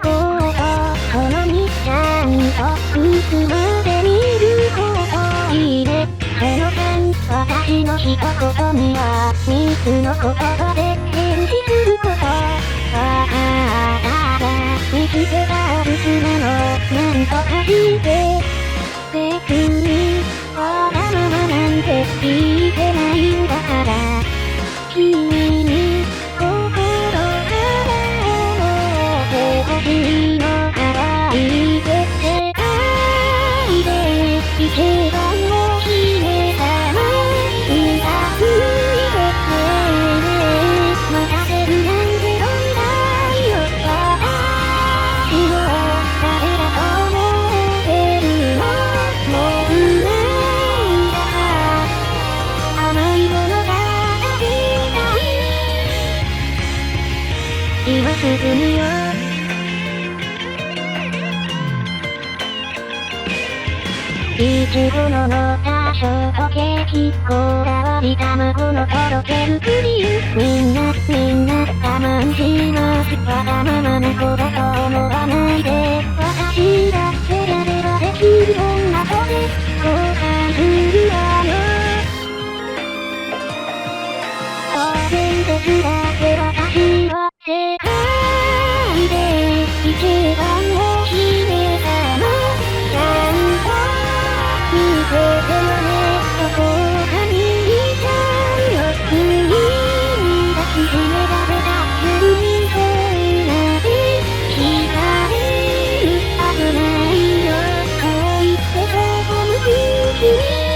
ことそのにちゃんといつまで見ることいいねその3私の一言には三つの言葉で返事することああただ見つけたおすすめのなんとかして別にわがままなんていいってほしいのからいいて世界で一番の姫様いざついてね任せるなんてどんだよ私を誰だと思ってるのもうなんだ甘いものが食べたい今すぐによいちごののったショートケーキこだわり卵のとろけるクリームみんなみんな我慢しますわがままな子だと思わないで私だってやればできる女とで後悔す。るわよ当然ですだ你